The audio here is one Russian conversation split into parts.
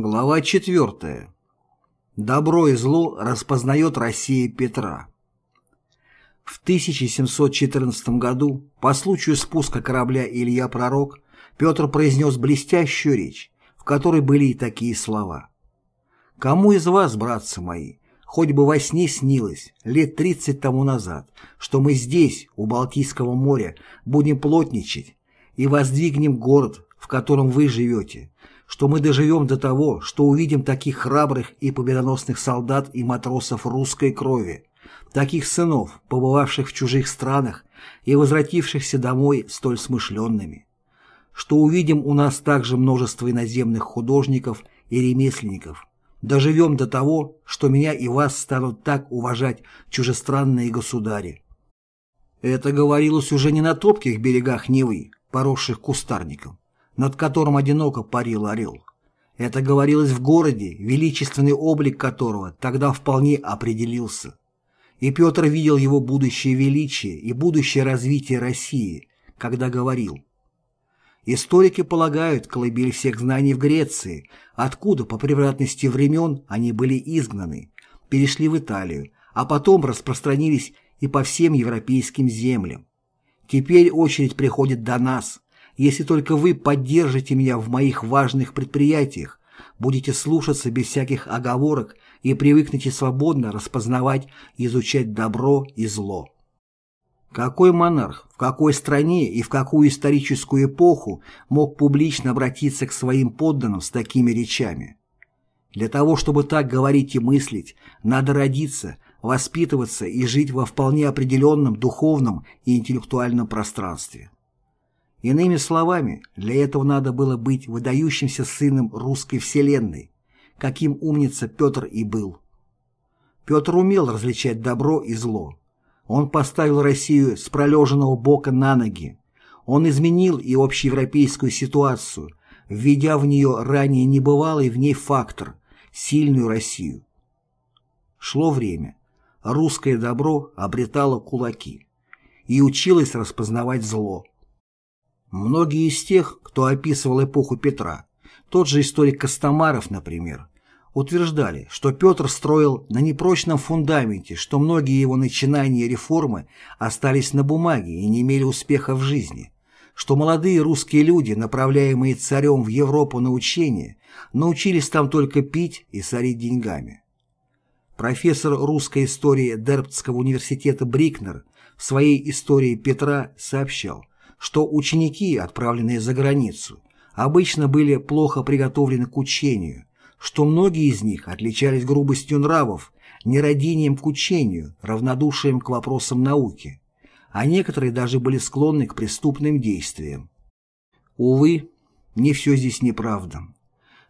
Глава 4. Добро и зло распознает Россия Петра. В 1714 году, по случаю спуска корабля Илья Пророк, Петр произнес блестящую речь, в которой были и такие слова. «Кому из вас, братцы мои, хоть бы во сне снилось, лет 30 тому назад, что мы здесь, у Балтийского моря, будем плотничать и воздвигнем город, в котором вы живете, что мы доживем до того, что увидим таких храбрых и победоносных солдат и матросов русской крови, таких сынов, побывавших в чужих странах и возвратившихся домой столь смышленными, что увидим у нас также множество иноземных художников и ремесленников, доживем до того, что меня и вас станут так уважать чужестранные государи. Это говорилось уже не на топких берегах Невы, поросших кустарником, над которым одиноко парил орел. Это говорилось в городе, величественный облик которого тогда вполне определился. И Петр видел его будущее величие и будущее развитие России, когда говорил Историки полагают колыбель всех знаний в Греции, откуда по превратности времен они были изгнаны, перешли в Италию, а потом распространились и по всем европейским землям. Теперь очередь приходит до нас, если только вы поддержите меня в моих важных предприятиях, будете слушаться без всяких оговорок и привыкнете свободно распознавать и изучать добро и зло. Какой монарх, в какой стране и в какую историческую эпоху мог публично обратиться к своим подданным с такими речами? Для того, чтобы так говорить и мыслить, надо родиться, воспитываться и жить во вполне определенном духовном и интеллектуальном пространстве. Иными словами, для этого надо было быть выдающимся сыном русской вселенной, каким умница Петр и был. Петр умел различать добро и зло. Он поставил Россию с пролеженного бока на ноги. Он изменил и общеевропейскую ситуацию, введя в нее ранее небывалый в ней фактор – сильную Россию. Шло время. Русское добро обретало кулаки и училось распознавать зло. Многие из тех, кто описывал эпоху Петра, тот же историк Костомаров, например, утверждали, что Петр строил на непрочном фундаменте, что многие его начинания и реформы остались на бумаге и не имели успеха в жизни, что молодые русские люди, направляемые царем в Европу на учение, научились там только пить и сорить деньгами. Профессор русской истории Дербтского университета Брикнер в своей истории Петра сообщал, что ученики, отправленные за границу, обычно были плохо приготовлены к учению, что многие из них отличались грубостью нравов, нерадением к учению, равнодушием к вопросам науки, а некоторые даже были склонны к преступным действиям. Увы, не все здесь неправда.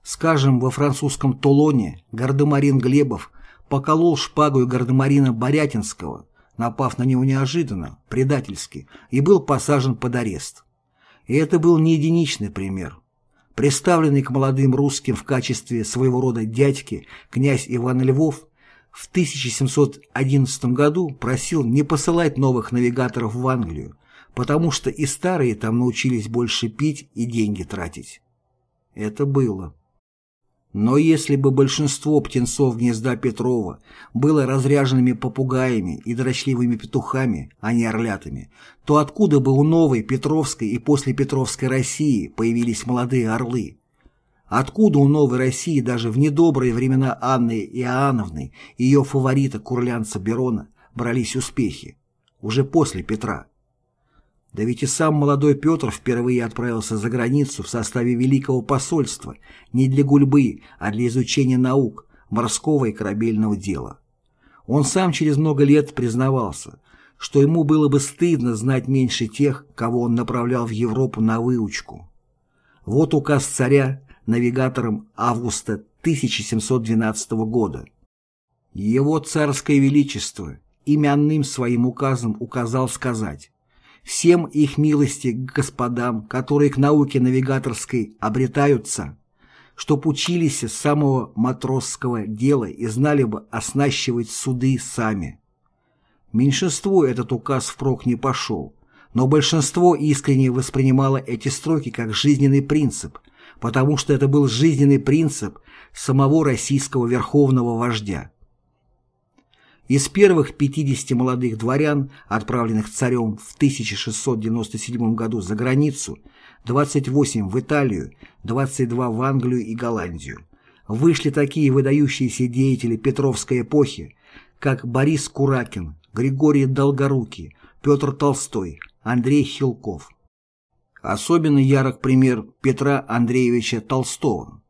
Скажем, во французском Тулоне гардемарин Глебов поколол шпагой гардемарина Борятинского, напав на него неожиданно, предательски, и был посажен под арест. И это был не единичный пример. Представленный к молодым русским в качестве своего рода дядьки князь Иван Львов в 1711 году просил не посылать новых навигаторов в Англию, потому что и старые там научились больше пить и деньги тратить. Это было. Но если бы большинство птенцов гнезда Петрова было разряженными попугаями и дрочливыми петухами, а не орлятами, то откуда бы у новой Петровской и после Петровской России появились молодые орлы? Откуда у новой России даже в недобрые времена Анны Иоанновны и ее фаворита Курлянца Берона брались успехи? Уже после Петра. Да ведь и сам молодой Петр впервые отправился за границу в составе Великого посольства не для гульбы, а для изучения наук, морского и корабельного дела. Он сам через много лет признавался, что ему было бы стыдно знать меньше тех, кого он направлял в Европу на выучку. Вот указ царя навигатором августа 1712 года. Его царское величество именным своим указом указал сказать всем их милости господам, которые к науке навигаторской обретаются, чтоб учились с самого матросского дела и знали бы оснащивать суды сами. Меньшинству этот указ впрок не пошел, но большинство искренне воспринимало эти строки как жизненный принцип, потому что это был жизненный принцип самого российского верховного вождя. Из первых 50 молодых дворян, отправленных царем в 1697 году за границу, 28 в Италию, 22 в Англию и Голландию, вышли такие выдающиеся деятели Петровской эпохи, как Борис Куракин, Григорий Долгорукий, Петр Толстой, Андрей Хилков. Особенно ярок пример Петра Андреевича Толстого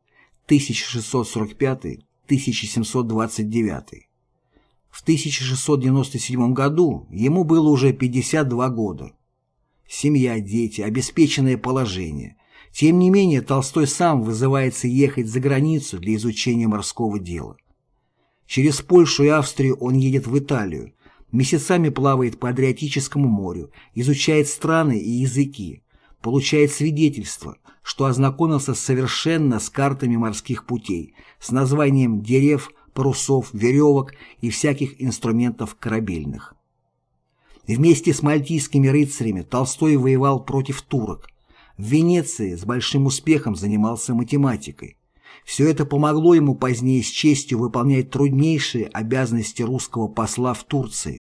1645-1729. В 1697 году ему было уже 52 года. Семья, дети, обеспеченное положение. Тем не менее, Толстой сам вызывается ехать за границу для изучения морского дела. Через Польшу и Австрию он едет в Италию, месяцами плавает по Адриатическому морю, изучает страны и языки, получает свидетельство, что ознакомился совершенно с картами морских путей, с названием дерев, парусов, веревок и всяких инструментов корабельных. Вместе с мальтийскими рыцарями Толстой воевал против турок. В Венеции с большим успехом занимался математикой. Все это помогло ему позднее с честью выполнять труднейшие обязанности русского посла в Турции.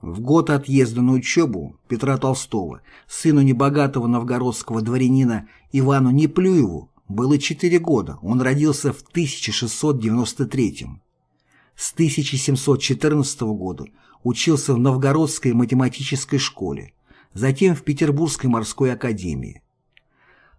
В год отъезда на учебу Петра Толстого, сыну небогатого новгородского дворянина Ивану Неплюеву, было 4 года, он родился в 1693 С 1714 года учился в Новгородской математической школе, затем в Петербургской морской академии.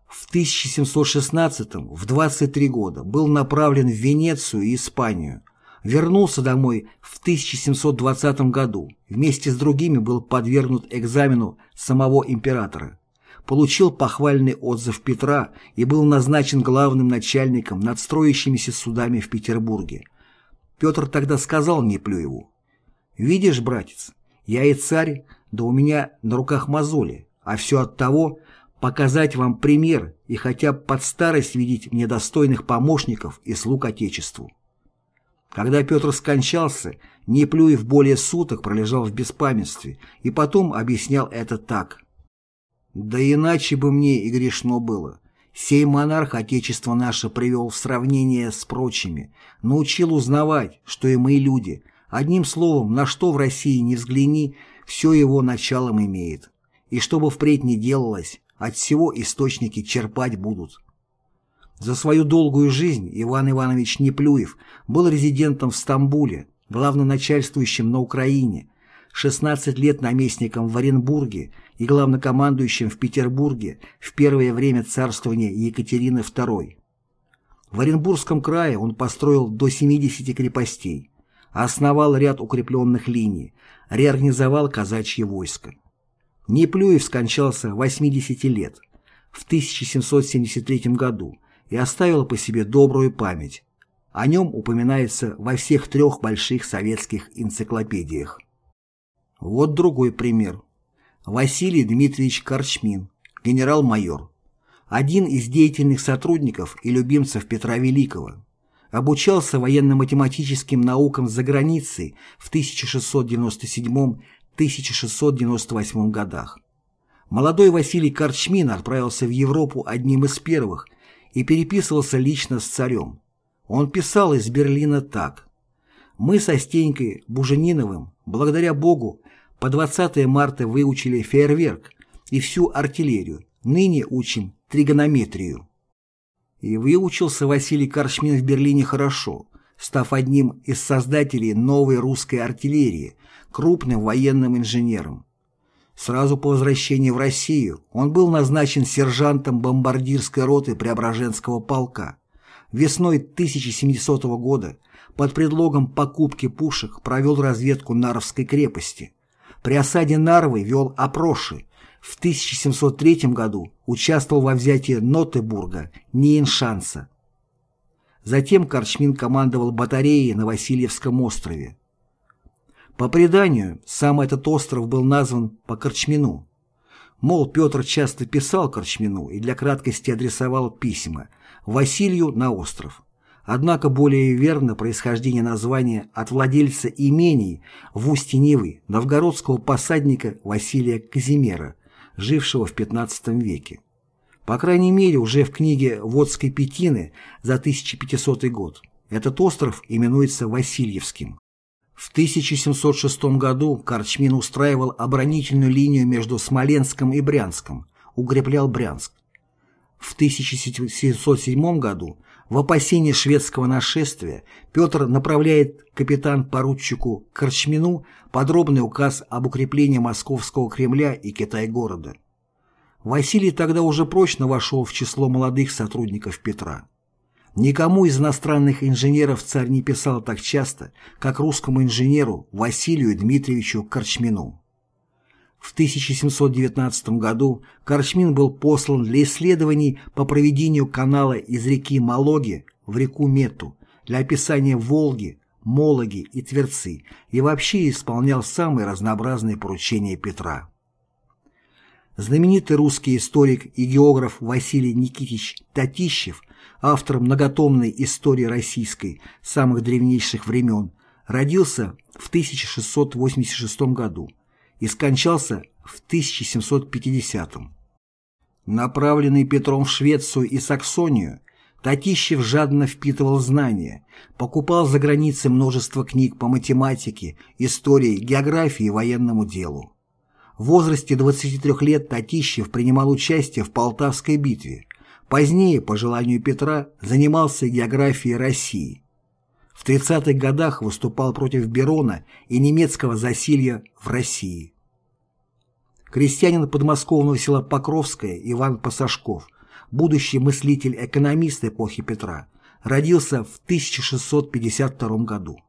В 1716 в 23 года был направлен в Венецию и Испанию, Вернулся домой в 1720 году, вместе с другими был подвергнут экзамену самого императора. Получил похвальный отзыв Петра и был назначен главным начальником над строящимися судами в Петербурге. Петр тогда сказал Неплюеву, «Видишь, братец, я и царь, да у меня на руках мозоли, а все от того, показать вам пример и хотя бы под старость видеть мне достойных помощников и слуг Отечеству». Когда Петр скончался, Неплюев более суток пролежал в беспамятстве и потом объяснял это так. «Да иначе бы мне и грешно было. Сей монарх Отечество наше привел в сравнение с прочими, научил узнавать, что и мы люди. Одним словом, на что в России не взгляни, все его началом имеет. И что бы впредь не делалось, от всего источники черпать будут». За свою долгую жизнь Иван Иванович Неплюев был резидентом в Стамбуле, главноначальствующим на Украине, 16 лет наместником в Оренбурге и главнокомандующим в Петербурге в первое время царствования Екатерины II. В Оренбургском крае он построил до 70 крепостей, основал ряд укрепленных линий, реорганизовал казачье войско. Неплюев скончался 80 лет в 1773 году и оставила по себе добрую память. О нем упоминается во всех трех больших советских энциклопедиях. Вот другой пример. Василий Дмитриевич Корчмин, генерал-майор, один из деятельных сотрудников и любимцев Петра Великого. Обучался военно-математическим наукам за границей в 1697-1698 годах. Молодой Василий Корчмин отправился в Европу одним из первых – и переписывался лично с царем. Он писал из Берлина так. «Мы со Стенькой Бужениновым, благодаря Богу, по 20 марта выучили фейерверк и всю артиллерию, ныне учим тригонометрию». И выучился Василий Корчмин в Берлине хорошо, став одним из создателей новой русской артиллерии, крупным военным инженером. Сразу по возвращении в Россию он был назначен сержантом бомбардирской роты Преображенского полка. Весной 1700 года под предлогом покупки пушек провел разведку Нарвской крепости. При осаде Нарвы вел опроши. В 1703 году участвовал во взятии Нотебурга, Ниеншанса. Затем Корчмин командовал батареей на Васильевском острове. По преданию, сам этот остров был назван по Корчмину. Мол, Петр часто писал Корчмину и для краткости адресовал письма Василию на остров. Однако более верно происхождение названия от владельца имений в устье Невы, новгородского посадника Василия Казимера, жившего в XV веке. По крайней мере, уже в книге Водской Петины за 1500 год этот остров именуется Васильевским. В 1706 году Корчмин устраивал оборонительную линию между Смоленском и Брянском, укреплял Брянск. В 1707 году в опасении шведского нашествия Петр направляет капитан-поручику Корчмину подробный указ об укреплении Московского Кремля и Китай-города. Василий тогда уже прочно вошел в число молодых сотрудников Петра. Никому из иностранных инженеров царь не писал так часто, как русскому инженеру Василию Дмитриевичу Корчмину. В 1719 году Корчмин был послан для исследований по проведению канала из реки Малоги в реку Мету для описания Волги, Мологи и Тверцы и вообще исполнял самые разнообразные поручения Петра. Знаменитый русский историк и географ Василий Никитич Татищев, автор многотомной истории российской самых древнейших времен, родился в 1686 году и скончался в 1750 -м. Направленный Петром в Швецию и Саксонию, Татищев жадно впитывал знания, покупал за границей множество книг по математике, истории, географии и военному делу. В возрасте 23 лет Татищев принимал участие в Полтавской битве. Позднее, по желанию Петра, занимался географией России. В 30-х годах выступал против Берона и немецкого засилья в России. Крестьянин подмосковного села Покровское Иван Пасашков, будущий мыслитель-экономист эпохи Петра, родился в 1652 году.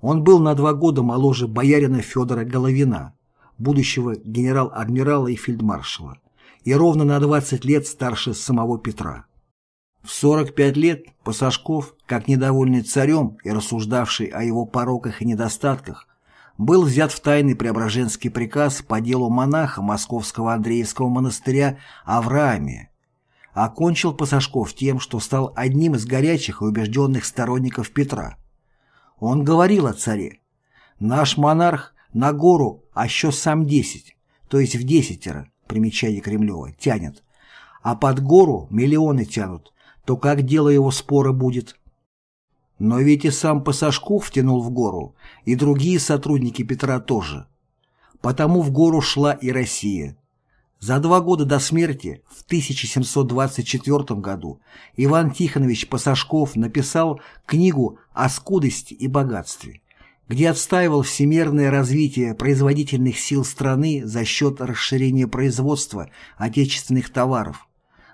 Он был на два года моложе боярина Федора Головина, будущего генерал-адмирала и фельдмаршала, и ровно на 20 лет старше самого Петра. В 45 лет Пасашков, как недовольный царем и рассуждавший о его пороках и недостатках, был взят в тайный Преображенский приказ по делу монаха Московского Андреевского монастыря Авраамия. Окончил Пасашков тем, что стал одним из горячих и убежденных сторонников Петра. Он говорил о царе. «Наш монарх на гору, а еще сам десять, то есть в десятеро, примечание Кремлева, тянет. А под гору миллионы тянут, то как дело его спора будет? Но ведь и сам Пасашков втянул в гору, и другие сотрудники Петра тоже. Потому в гору шла и Россия. За два года до смерти, в 1724 году, Иван Тихонович Пасашков написал книгу о скудости и богатстве, где отстаивал всемирное развитие производительных сил страны за счет расширения производства отечественных товаров,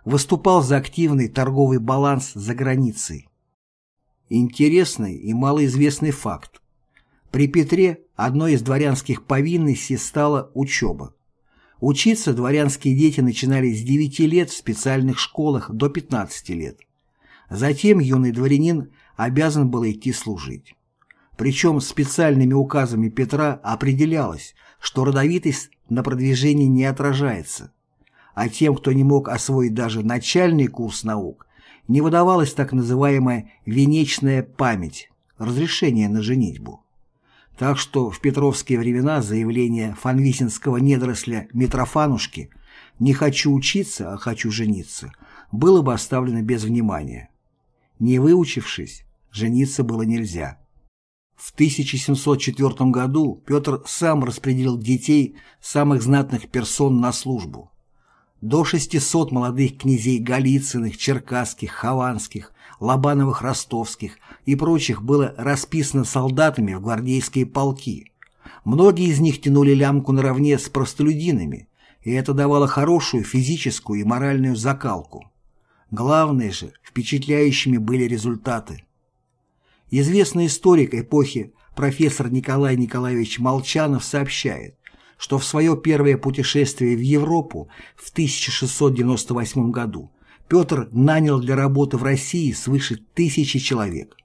выступал за активный торговый баланс за границей. Интересный и малоизвестный факт. При Петре одной из дворянских повинностей стала учеба. Учиться дворянские дети начинали с 9 лет в специальных школах до 15 лет. Затем юный дворянин обязан был идти служить. Причем специальными указами Петра определялось, что родовитость на продвижении не отражается, а тем, кто не мог освоить даже начальный курс наук, не выдавалась так называемая «венечная память» – разрешение на женитьбу. Так что в петровские времена заявление фанвисинского недоросля Митрофанушки «не хочу учиться, а хочу жениться» было бы оставлено без внимания. Не выучившись, жениться было нельзя. В 1704 году Петр сам распределил детей самых знатных персон на службу. До 600 молодых князей Голицыных, Черкасских, Хованских, Лобановых, Ростовских и прочих было расписано солдатами в гвардейские полки. Многие из них тянули лямку наравне с простолюдинами, и это давало хорошую физическую и моральную закалку. Главное же, впечатляющими были результаты. Известный историк эпохи профессор Николай Николаевич Молчанов сообщает, что в свое первое путешествие в Европу в 1698 году Петр нанял для работы в России свыше тысячи человек,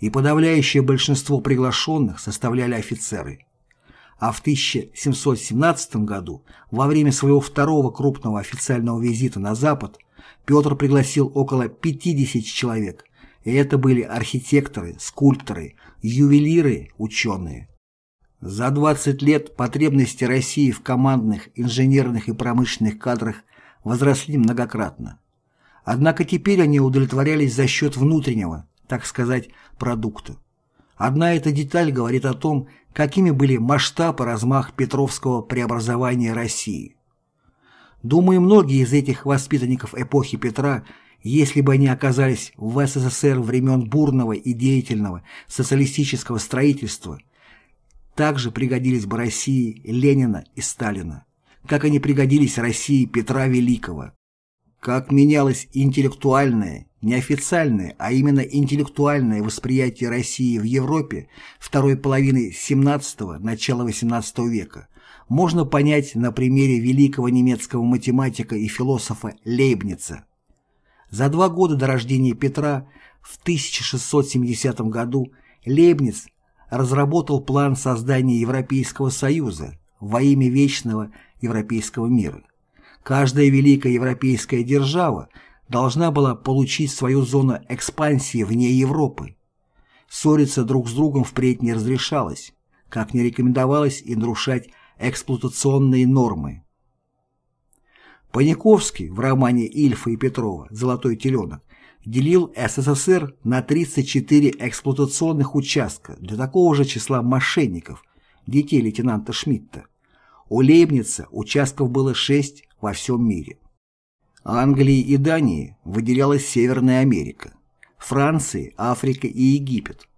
и подавляющее большинство приглашенных составляли офицеры. А в 1717 году, во время своего второго крупного официального визита на Запад, Петр пригласил около 50 человек, и это были архитекторы, скульпторы, ювелиры, ученые. За 20 лет потребности России в командных, инженерных и промышленных кадрах возросли многократно. Однако теперь они удовлетворялись за счет внутреннего, так сказать, продукта. Одна эта деталь говорит о том, какими были масштаб и размах Петровского преобразования России. Думаю, многие из этих воспитанников эпохи Петра, если бы они оказались в СССР времен бурного и деятельного социалистического строительства, также пригодились бы России Ленина и Сталина, как они пригодились России Петра Великого. Как менялось интеллектуальное, неофициальное, а именно интеллектуальное восприятие России в Европе второй половины XVII – начала XVIII века, можно понять на примере великого немецкого математика и философа Лейбница. За два года до рождения Петра в 1670 году Лейбниц разработал план создания Европейского Союза во имя вечного европейского мира. Каждая великая европейская держава должна была получить свою зону экспансии вне Европы. Ссориться друг с другом впредь не разрешалось, как не рекомендовалось и нарушать эксплуатационные нормы. Паниковский в романе Ильфа и Петрова «Золотой теленок» делил СССР на 34 эксплуатационных участка для такого же числа мошенников, детей лейтенанта Шмидта. У Лейбница участков было 6 во всем мире. Англии и Дании выделялась Северная Америка, Франции – Африка и Египет,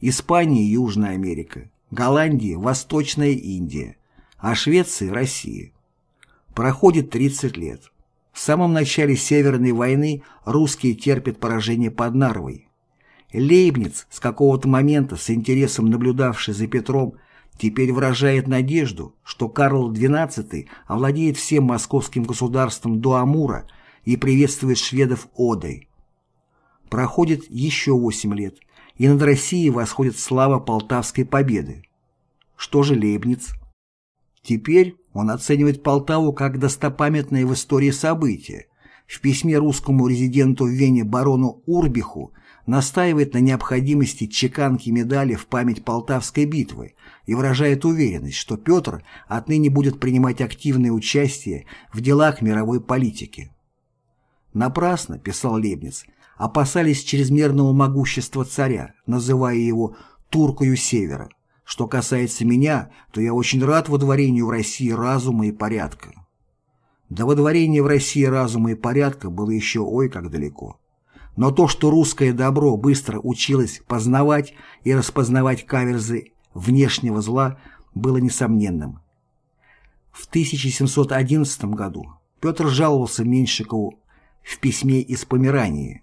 Испании – Южная Америка, Голландии – Восточная Индия, а Швеции – Россия. Проходит 30 лет. В самом начале Северной войны русские терпят поражение под Нарвой. Лейбниц, с какого-то момента с интересом наблюдавший за Петром, теперь выражает надежду, что Карл XII овладеет всем московским государством до Амура и приветствует шведов одой. Проходит еще восемь лет, и над Россией восходит слава Полтавской победы. Что же Лейбниц? Теперь он оценивает Полтаву как достопамятное в истории событие. В письме русскому резиденту в Вене барону Урбиху настаивает на необходимости чеканки медали в память Полтавской битвы и выражает уверенность, что Петр отныне будет принимать активное участие в делах мировой политики. Напрасно, писал Лебниц, опасались чрезмерного могущества царя, называя его «туркою севера». Что касается меня, то я очень рад водворению в России разума и порядка. До водворения в России разума и порядка было еще ой как далеко. Но то, что русское добро быстро училось познавать и распознавать каверзы внешнего зла, было несомненным. В 1711 году Петр жаловался Меньшикову в письме из Померании.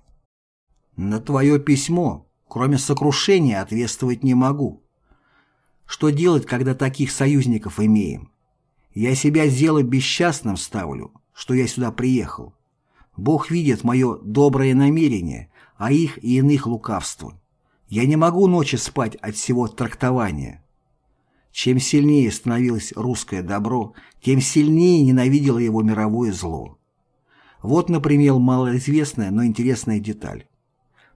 «На твое письмо, кроме сокрушения, ответствовать не могу. Что делать, когда таких союзников имеем? Я себя сделаю бесчастным ставлю, что я сюда приехал. Бог видит мое доброе намерение, а их и иных лукавство. Я не могу ночи спать от всего трактования. Чем сильнее становилось русское добро, тем сильнее ненавидело его мировое зло. Вот, например, малоизвестная, но интересная деталь.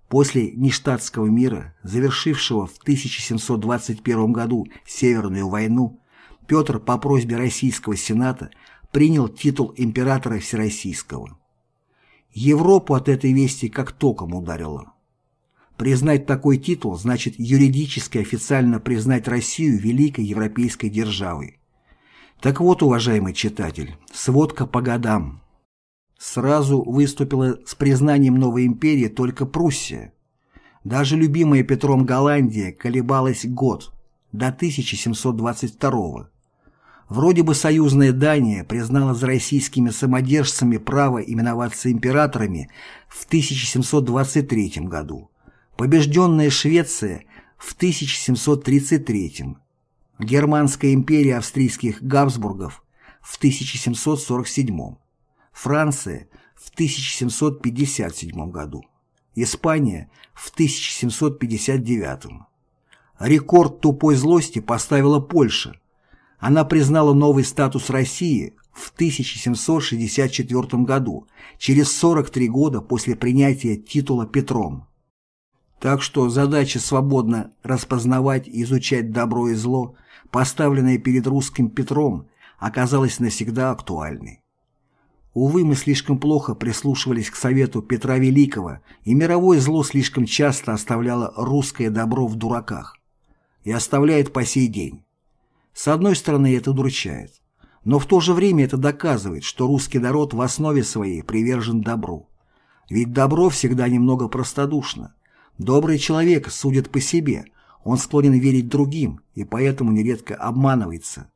После нештатского мира, завершившего в 1721 году Северную войну, Петр по просьбе Российского Сената принял титул императора Всероссийского. Европу от этой вести как током ударило. Признать такой титул значит юридически официально признать Россию великой европейской державой. Так вот, уважаемый читатель, сводка по годам. Сразу выступила с признанием новой империи только Пруссия. Даже любимая Петром Голландия колебалась год, до 1722 года. Вроде бы союзная Дания признала за российскими самодержцами право именоваться императорами в 1723 году, побежденная Швеция в 1733, Германская империя австрийских Габсбургов в 1747, Франция в 1757 году, Испания в 1759. Рекорд тупой злости поставила Польша – она признала новый статус России в 1764 году, через 43 года после принятия титула Петром. Так что задача свободно распознавать и изучать добро и зло, поставленная перед русским Петром, оказалась навсегда актуальной. Увы, мы слишком плохо прислушивались к совету Петра Великого, и мировое зло слишком часто оставляло русское добро в дураках. И оставляет по сей день. С одной стороны, это удручает. Но в то же время это доказывает, что русский народ в основе своей привержен добру. Ведь добро всегда немного простодушно. Добрый человек судит по себе, он склонен верить другим, и поэтому нередко обманывается.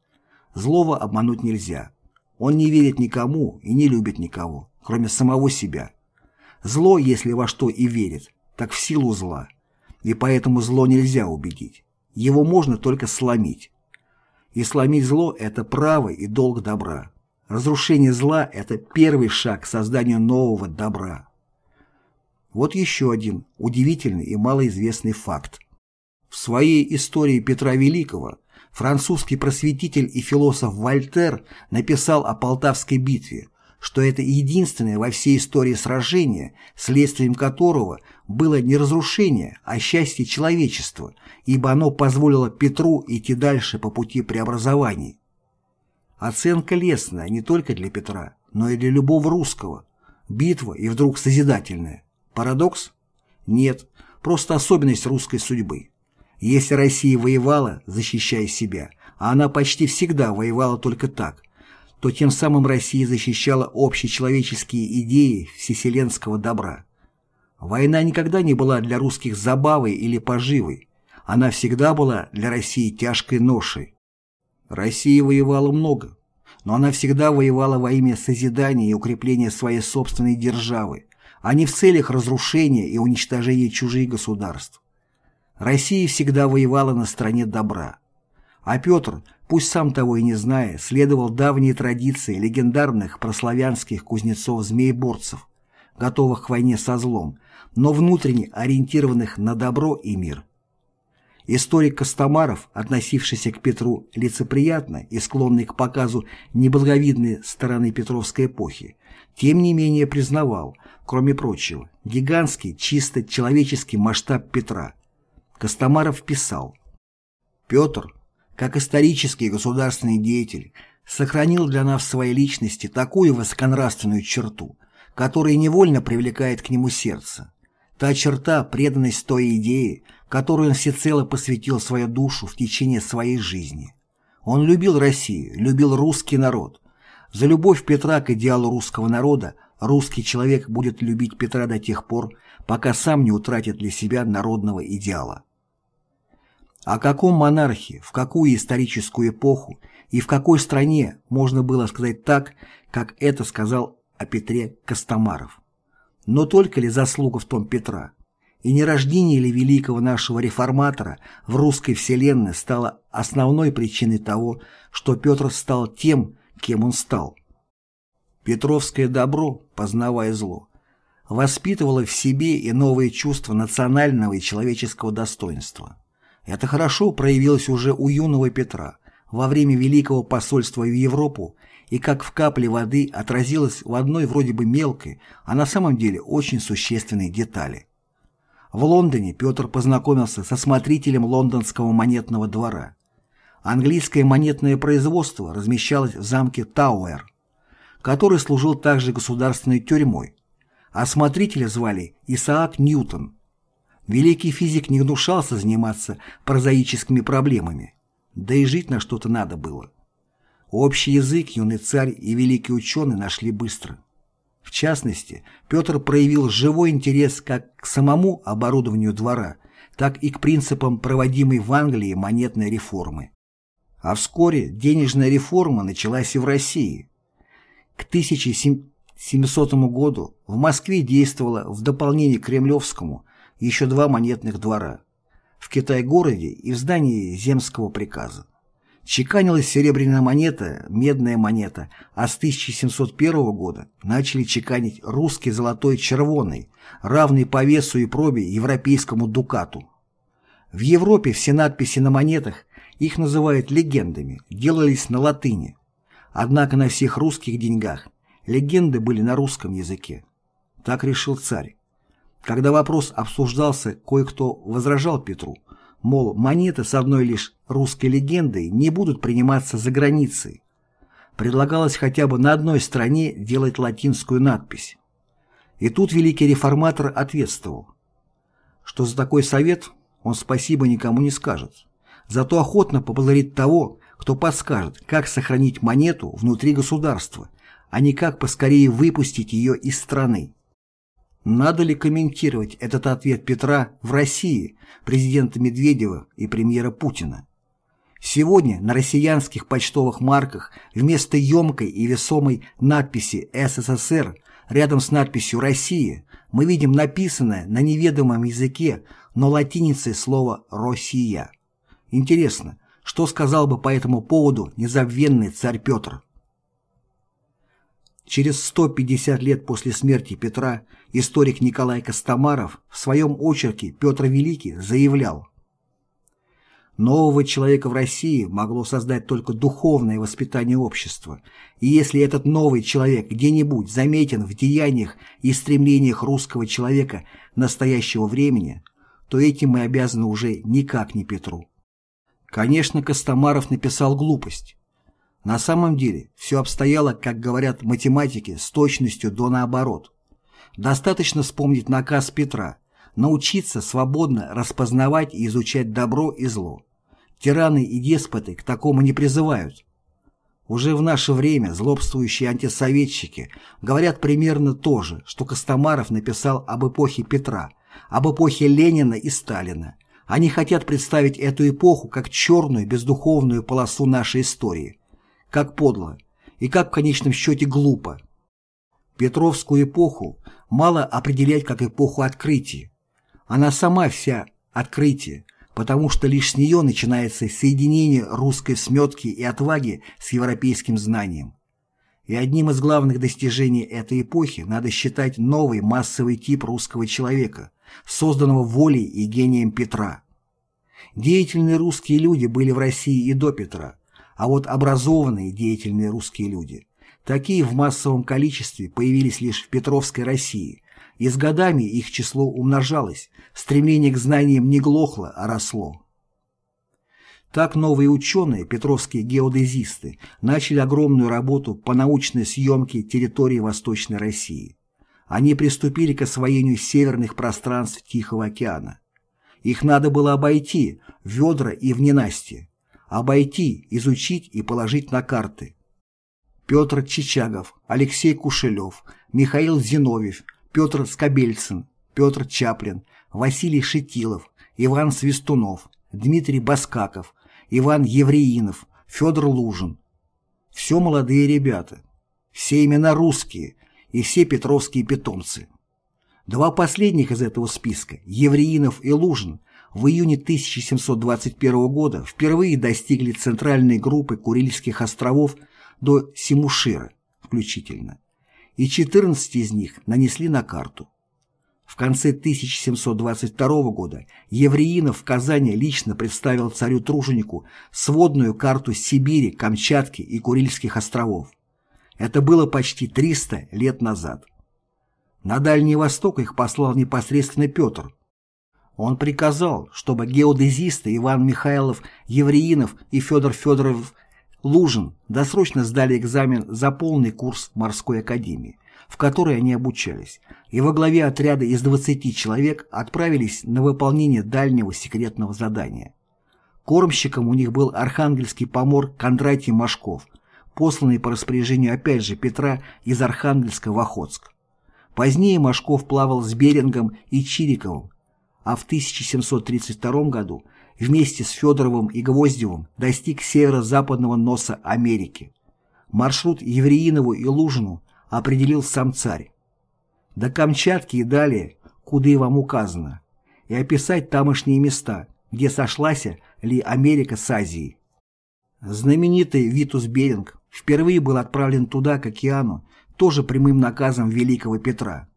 Злого обмануть нельзя. Он не верит никому и не любит никого, кроме самого себя. Зло, если во что и верит, так в силу зла. И поэтому зло нельзя убедить. Его можно только сломить. И сломить зло – это право и долг добра. Разрушение зла – это первый шаг к созданию нового добра. Вот еще один удивительный и малоизвестный факт. В своей истории Петра Великого французский просветитель и философ Вольтер написал о Полтавской битве, что это единственное во всей истории сражение, следствием которого было не разрушение, а счастье человечества, ибо оно позволило Петру идти дальше по пути преобразований. Оценка лестная не только для Петра, но и для любого русского. Битва и вдруг созидательная. Парадокс? Нет, просто особенность русской судьбы. Если Россия воевала, защищая себя, а она почти всегда воевала только так, то тем самым Россия защищала общечеловеческие идеи всеселенского добра. Война никогда не была для русских забавой или поживой, она всегда была для России тяжкой ношей. Россия воевала много, но она всегда воевала во имя созидания и укрепления своей собственной державы, а не в целях разрушения и уничтожения чужих государств. Россия всегда воевала на стороне добра. А Петр, пусть сам того и не зная, следовал давней традиции легендарных прославянских кузнецов-змееборцев, готовых к войне со злом, но внутренне ориентированных на добро и мир. Историк Костомаров, относившийся к Петру лицеприятно и склонный к показу неблаговидной стороны Петровской эпохи, тем не менее признавал, кроме прочего, гигантский, чисто человеческий масштаб Петра. Костомаров писал «Петр, как исторический государственный деятель, сохранил для нас в своей личности такую высоконравственную черту, которая невольно привлекает к нему сердце. Та черта – преданность той идее, которую он всецело посвятил свою душу в течение своей жизни. Он любил Россию, любил русский народ. За любовь Петра к идеалу русского народа русский человек будет любить Петра до тех пор, пока сам не утратит для себя народного идеала. О каком монархе, в какую историческую эпоху и в какой стране можно было сказать так, как это сказал о Петре Костомаров? Но только ли заслуга в том Петра? И не рождение ли великого нашего реформатора в русской вселенной стало основной причиной того, что Петр стал тем, кем он стал? Петровское добро, познавая зло, воспитывало в себе и новые чувства национального и человеческого достоинства. Это хорошо проявилось уже у юного Петра во время Великого посольства в Европу и как в капле воды отразилось в одной вроде бы мелкой, а на самом деле очень существенной детали. В Лондоне Петр познакомился со смотрителем лондонского монетного двора. Английское монетное производство размещалось в замке Тауэр, который служил также государственной тюрьмой, а смотрителя звали Исаак Ньютон. Великий физик не гнушался заниматься прозаическими проблемами, да и жить на что-то надо было. Общий язык юный царь и великий ученый нашли быстро. В частности, Петр проявил живой интерес как к самому оборудованию двора, так и к принципам проводимой в Англии монетной реформы. А вскоре денежная реформа началась и в России. К 1700 году в Москве действовало в дополнение к Кремлевскому еще два монетных двора – в Китай-городе и в здании земского приказа. Чеканилась серебряная монета, медная монета, а с 1701 года начали чеканить русский золотой червоный, равный по весу и пробе европейскому дукату. В Европе все надписи на монетах, их называют легендами, делались на латыни. Однако на всех русских деньгах легенды были на русском языке. Так решил царь. Когда вопрос обсуждался, кое-кто возражал Петру – Мол, монеты с одной лишь русской легендой не будут приниматься за границей. предлагалось хотя бы на одной стороне делать латинскую надпись. И тут великий реформатор ответствовал, что за такой совет он спасибо никому не скажет, зато охотно поблагодарит того, кто подскажет, как сохранить монету внутри государства, а не как поскорее выпустить ее из страны. Надо ли комментировать этот ответ Петра в России, президента Медведева и премьера Путина? Сегодня на россиянских почтовых марках вместо емкой и весомой надписи «СССР» рядом с надписью «Россия» мы видим написанное на неведомом языке, но латиницей слово «Россия». Интересно, что сказал бы по этому поводу незабвенный царь Петр? Через 150 лет после смерти Петра историк Николай Костомаров в своем очерке «Петр Великий» заявлял Нового человека в России могло создать только духовное воспитание общества, и если этот новый человек где-нибудь заметен в деяниях и стремлениях русского человека настоящего времени, то этим мы обязаны уже никак не Петру. Конечно, Костомаров написал глупость. На самом деле все обстояло, как говорят математики, с точностью до наоборот. Достаточно вспомнить наказ Петра – научиться свободно распознавать и изучать добро и зло. Тираны и деспоты к такому не призывают. Уже в наше время злобствующие антисоветчики говорят примерно то же, что Костомаров написал об эпохе Петра, об эпохе Ленина и Сталина. Они хотят представить эту эпоху как черную бездуховную полосу нашей истории, как подло и как в конечном счете глупо. Петровскую эпоху мало определять как эпоху открытий. Она сама вся открытие, потому что лишь с нее начинается соединение русской сметки и отваги с европейским знанием. И одним из главных достижений этой эпохи надо считать новый массовый тип русского человека, созданного волей и гением Петра. Деятельные русские люди были в России и до Петра, а вот образованные деятельные русские люди, такие в массовом количестве появились лишь в Петровской России, и с годами их число умножалось, стремление к знаниям не глохло, а росло. Так новые ученые, петровские геодезисты, начали огромную работу по научной съемке территории Восточной России. Они приступили к освоению северных пространств Тихого океана. Их надо было обойти, ведра и в ненастье обойти, изучить и положить на карты. Петр Чичагов, Алексей Кушелев, Михаил Зиновьев, Петр Скобельцин, Петр Чаплин, Василий Шитилов, Иван Свистунов, Дмитрий Баскаков, Иван Евреинов, Федор Лужин. Все молодые ребята. Все имена русские и все петровские питомцы. Два последних из этого списка, Евреинов и Лужин, в июне 1721 года впервые достигли центральной группы Курильских островов до Симушира включительно, и 14 из них нанесли на карту. В конце 1722 года Евреинов в Казани лично представил царю-труженику сводную карту Сибири, Камчатки и Курильских островов. Это было почти 300 лет назад. На Дальний Восток их послал непосредственно Петр, он приказал, чтобы геодезисты Иван Михайлов Евреинов и Федор Федоров Лужин досрочно сдали экзамен за полный курс морской академии, в которой они обучались, и во главе отряда из 20 человек отправились на выполнение дальнего секретного задания. Кормщиком у них был архангельский помор Кондратий Машков, посланный по распоряжению опять же Петра из Архангельска в Охотск. Позднее Машков плавал с Берингом и Чириковым, а в 1732 году вместе с Федоровым и Гвоздевым достиг северо-западного носа Америки. Маршрут Евреинову и Лужину определил сам царь. До Камчатки и далее, куда и вам указано, и описать тамошние места, где сошлась ли Америка с Азией. Знаменитый Витус Беринг впервые был отправлен туда, к океану, тоже прямым наказом Великого Петра.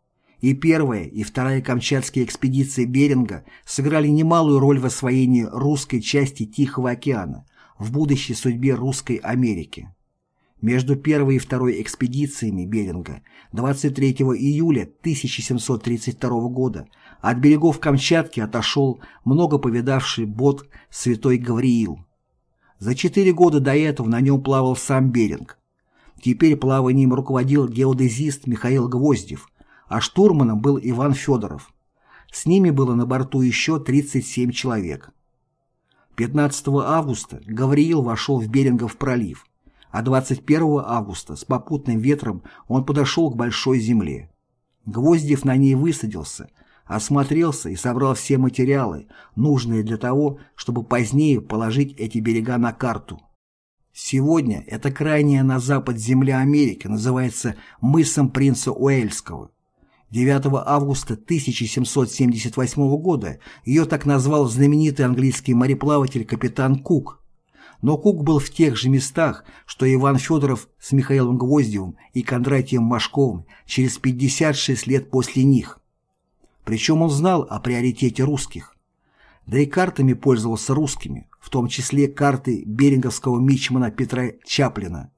И первая, и вторая камчатские экспедиции Беринга сыграли немалую роль в освоении русской части Тихого океана, в будущей судьбе русской Америки. Между первой и второй экспедициями Беринга 23 июля 1732 года от берегов Камчатки отошел много повидавший бот «Святой Гавриил». За четыре года до этого на нем плавал сам Беринг. Теперь плаванием руководил геодезист Михаил Гвоздев, а штурманом был Иван Федоров. С ними было на борту еще 37 человек. 15 августа Гавриил вошел в Берингов пролив, а 21 августа с попутным ветром он подошел к Большой земле. Гвоздев на ней высадился, осмотрелся и собрал все материалы, нужные для того, чтобы позднее положить эти берега на карту. Сегодня эта крайняя на запад земля Америки называется мысом принца Уэльского. 9 августа 1778 года ее так назвал знаменитый английский мореплаватель капитан Кук. Но Кук был в тех же местах, что Иван Федоров с Михаилом Гвоздевым и Кондратием Машковым через 56 лет после них. Причем он знал о приоритете русских. Да и картами пользовался русскими, в том числе карты беринговского мичмана Петра Чаплина.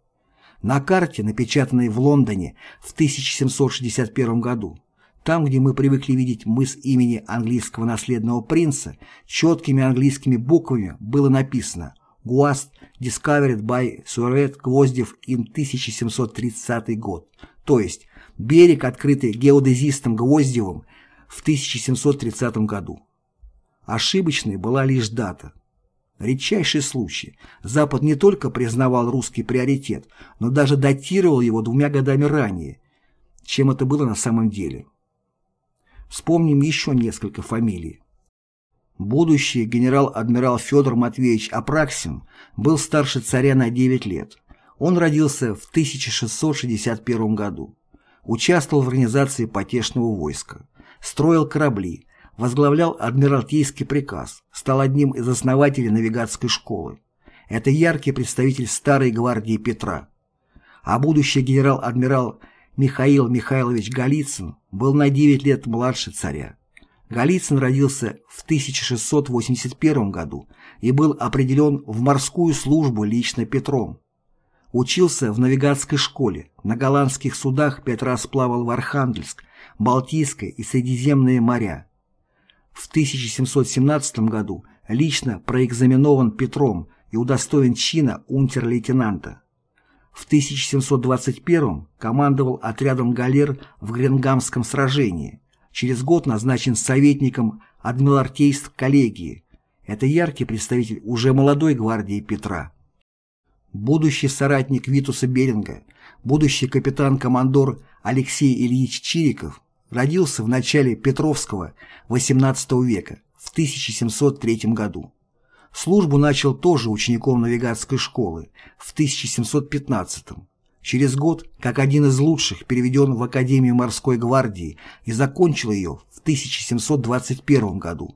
На карте, напечатанной в Лондоне в 1761 году, там, где мы привыкли видеть мыс имени английского наследного принца, четкими английскими буквами было написано «Guast discovered by Суэрет Гвоздев in 1730 год», то есть берег, открытый геодезистом Гвоздевым в 1730 году. Ошибочной была лишь дата. Редчайший случай. Запад не только признавал русский приоритет, но даже датировал его двумя годами ранее, чем это было на самом деле. Вспомним еще несколько фамилий. Будущий генерал-адмирал Федор Матвеевич Апраксин был старше царя на 9 лет. Он родился в 1661 году. Участвовал в организации потешного войска. Строил корабли, возглавлял адмиралтейский приказ, стал одним из основателей навигатской школы. Это яркий представитель старой гвардии Петра. А будущий генерал-адмирал Михаил Михайлович Голицын был на 9 лет младше царя. Голицын родился в 1681 году и был определен в морскую службу лично Петром. Учился в навигатской школе, на голландских судах пять раз плавал в Архангельск, Балтийское и Средиземные моря. В 1717 году лично проэкзаменован Петром и удостоен чина унтер-лейтенанта. В 1721 командовал отрядом галер в Гренгамском сражении. Через год назначен советником адмиралтейств коллегии. Это яркий представитель уже молодой гвардии Петра. Будущий соратник Витуса Беринга, будущий капитан-командор Алексей Ильич Чириков родился в начале Петровского XVIII века, в 1703 году. Службу начал тоже учеником навигатской школы в 1715 -м. Через год, как один из лучших, переведен в Академию морской гвардии и закончил ее в 1721 году.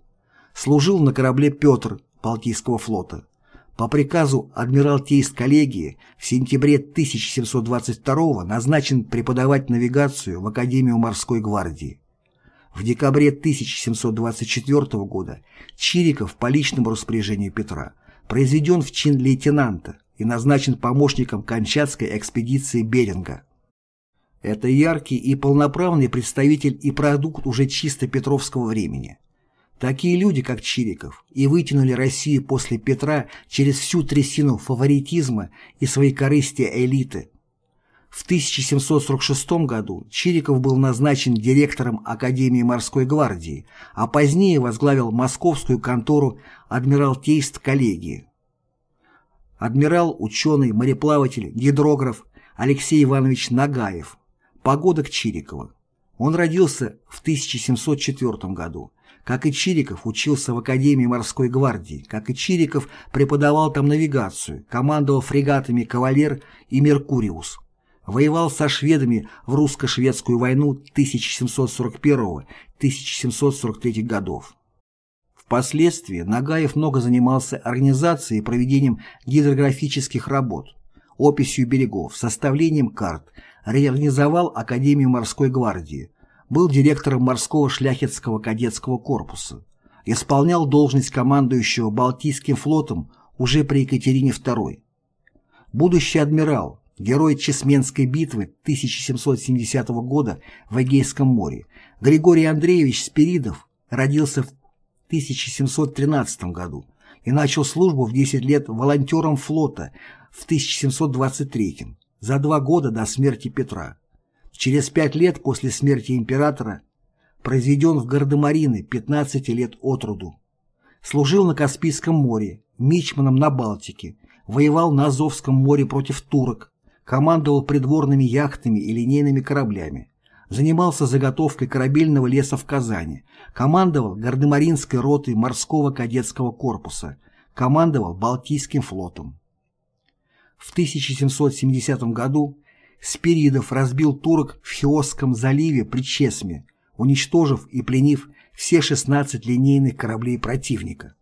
Служил на корабле «Петр» Балтийского флота. По приказу Адмиралтейст-коллегии в сентябре 1722 назначен преподавать навигацию в Академию морской гвардии. В декабре 1724 года Чириков по личному распоряжению Петра произведен в чин лейтенанта и назначен помощником Камчатской экспедиции Беринга. Это яркий и полноправный представитель и продукт уже чисто петровского времени. Такие люди, как Чириков, и вытянули Россию после Петра через всю трясину фаворитизма и своей корысти элиты. В 1746 году Чириков был назначен директором Академии морской гвардии, а позднее возглавил московскую контору Адмиралтейств коллегии. Адмирал, ученый, мореплаватель, гидрограф Алексей Иванович Нагаев, погодок Чирикова. Он родился в 1704 году как и Чириков, учился в Академии морской гвардии, как и Чириков, преподавал там навигацию, командовал фрегатами «Кавалер» и «Меркуриус». Воевал со шведами в русско-шведскую войну 1741-1743 годов. Впоследствии Нагаев много занимался организацией и проведением гидрографических работ, описью берегов, составлением карт, реорганизовал Академию морской гвардии, был директором морского шляхетского кадетского корпуса, исполнял должность командующего Балтийским флотом уже при Екатерине II. Будущий адмирал, герой Чесменской битвы 1770 года в Эгейском море, Григорий Андреевич Спиридов родился в 1713 году и начал службу в 10 лет волонтером флота в 1723 за два года до смерти Петра. Через пять лет после смерти императора произведен в Гардемарины 15 лет от роду. Служил на Каспийском море, мичманом на Балтике, воевал на Азовском море против турок, командовал придворными яхтами и линейными кораблями, занимался заготовкой корабельного леса в Казани, командовал Гардемаринской ротой морского кадетского корпуса, командовал Балтийским флотом. В 1770 году Спиридов разбил турок в Хиосском заливе при Чесме, уничтожив и пленив все 16 линейных кораблей противника.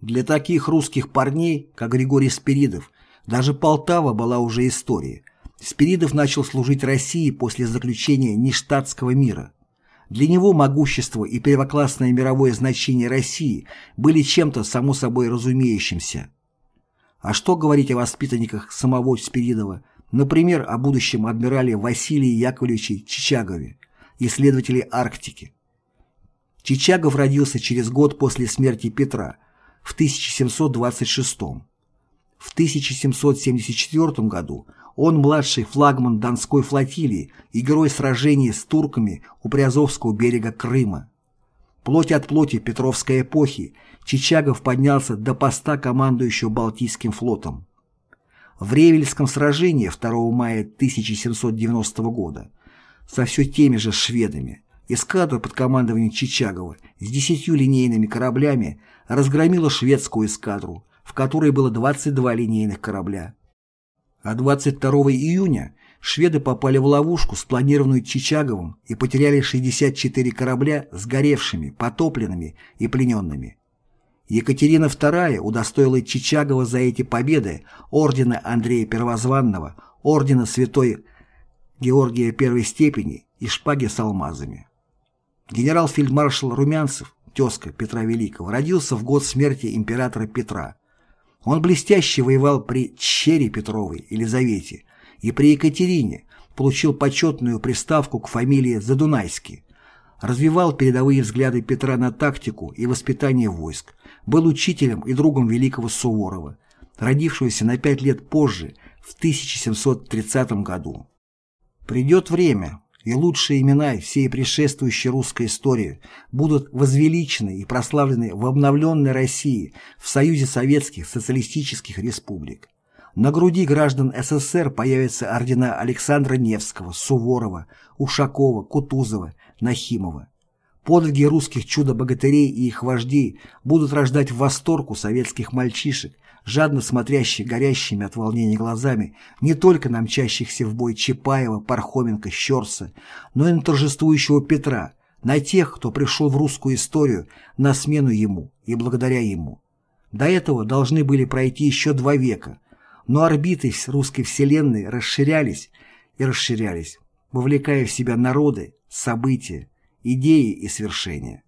Для таких русских парней, как Григорий Спиридов, даже Полтава была уже историей. Спиридов начал служить России после заключения нештатского мира. Для него могущество и первоклассное мировое значение России были чем-то само собой разумеющимся. А что говорить о воспитанниках самого Спиридова, например, о будущем адмирале Василии Яковлевиче Чичагове, исследователе Арктики. Чичагов родился через год после смерти Петра, в 1726 В 1774 году он младший флагман Донской флотилии и герой сражений с турками у Приазовского берега Крыма. Плоть от плоти Петровской эпохи Чичагов поднялся до поста командующего Балтийским флотом. В Ревельском сражении 2 мая 1790 года со все теми же шведами эскадра под командованием Чичагова с десятью линейными кораблями разгромила шведскую эскадру, в которой было 22 линейных корабля. А 22 июня шведы попали в ловушку, спланированную Чичаговым, и потеряли 64 корабля сгоревшими, потопленными и плененными. Екатерина II удостоила Чичагова за эти победы ордена Андрея Первозванного, ордена Святой Георгия первой степени и шпаги с алмазами. Генерал-фельдмаршал Румянцев, тезка Петра Великого, родился в год смерти императора Петра. Он блестяще воевал при Чере Петровой, Елизавете, и при Екатерине, получил почетную приставку к фамилии Задунайский, развивал передовые взгляды Петра на тактику и воспитание войск, был учителем и другом великого Суворова, родившегося на пять лет позже, в 1730 году. Придет время, и лучшие имена всей предшествующей русской истории будут возвеличены и прославлены в обновленной России в Союзе Советских Социалистических Республик. На груди граждан СССР появятся ордена Александра Невского, Суворова, Ушакова, Кутузова, Нахимова. Подвиги русских чудо-богатырей и их вождей будут рождать восторг у советских мальчишек, жадно смотрящих горящими от волнения глазами не только на мчащихся в бой Чапаева, Пархоменко, Щерса, но и на торжествующего Петра, на тех, кто пришел в русскую историю на смену ему и благодаря ему. До этого должны были пройти еще два века, но орбиты русской вселенной расширялись и расширялись, вовлекая в себя народы, события, идеи и свершения.